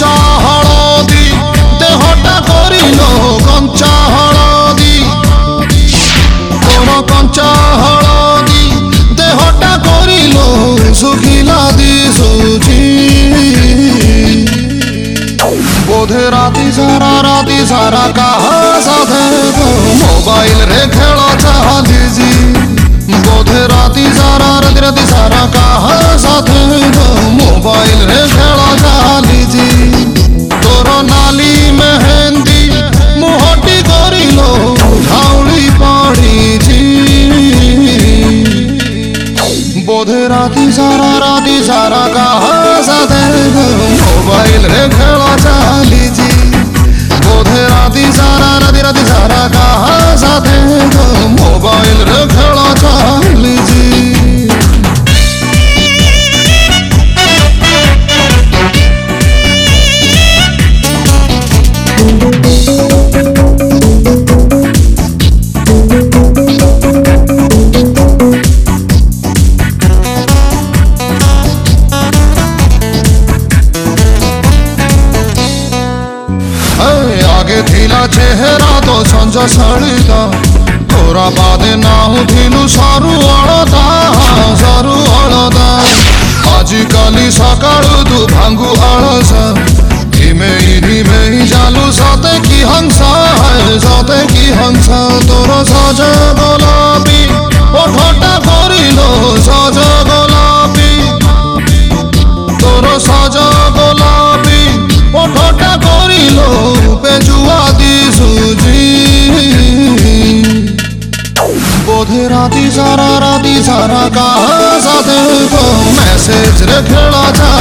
কঞ্চা হলদি দেহটা করিল কঞ্চা হলদি কোন কঞ্চা হলদি দেহটা করিল শুকিলা দিশুচি বোধে রাতি সারা রাতি সারা কাহা राती सारा राती सारा कहा मोबाइल रखा 나 체해라도 선자설이다. 돌아봐도 나 후디누 서로 얼어다. राती सारा राती सारा कहा साथ को मैसेज रखना खेला था।